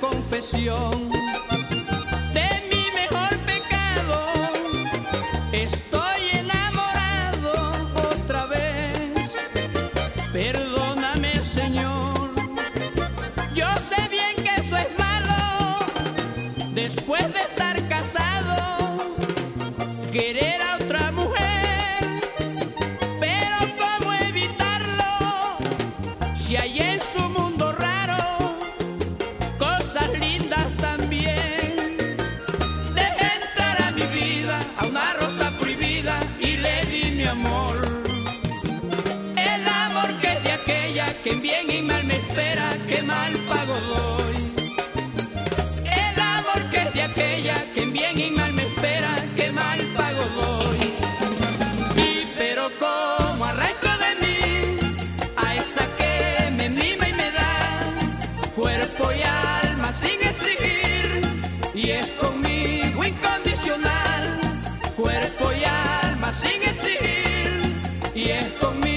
confesión de mi mejor pecado. Estoy enamorado otra vez. Perdóname, Señor. Yo sé bien que eso es malo. Después de estar casado, querer a otra mujer. Pero ¿cómo evitarlo? Si hay en su mundo amor. El amor que es de aquella que en bien y mal me espera, que mal pago doy. El amor que es de aquella que en bien y mal me espera, que mal pago doy. Y pero como arranco de mí a esa que me mima y me da cuerpo y alma sin exigir y es conmigo incondicional cuerpo y y es conmigo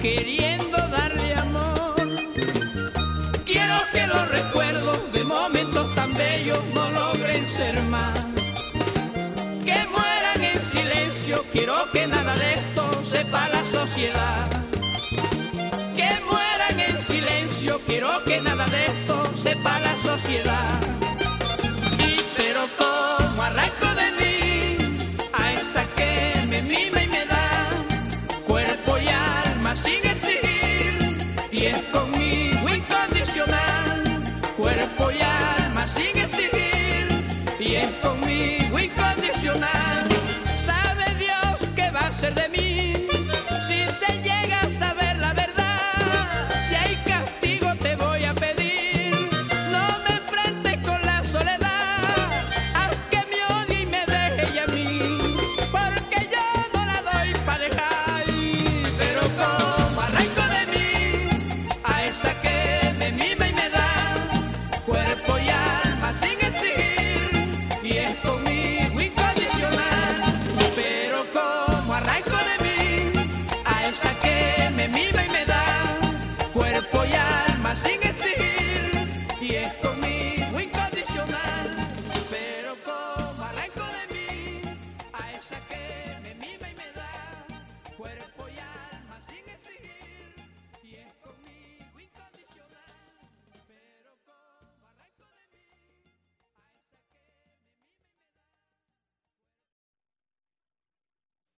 queriendo darle amor. Quiero que los recuerdos de momentos tan bellos no logren ser más. Que mueran en silencio, quiero que nada de esto sepa la sociedad. Que mueran en silencio, quiero que nada de esto sepa la sociedad. Y es conmigo incondicional cuerpo y alma sin exigir y es conmigo incondicional sabe Dios qué va a ser de mí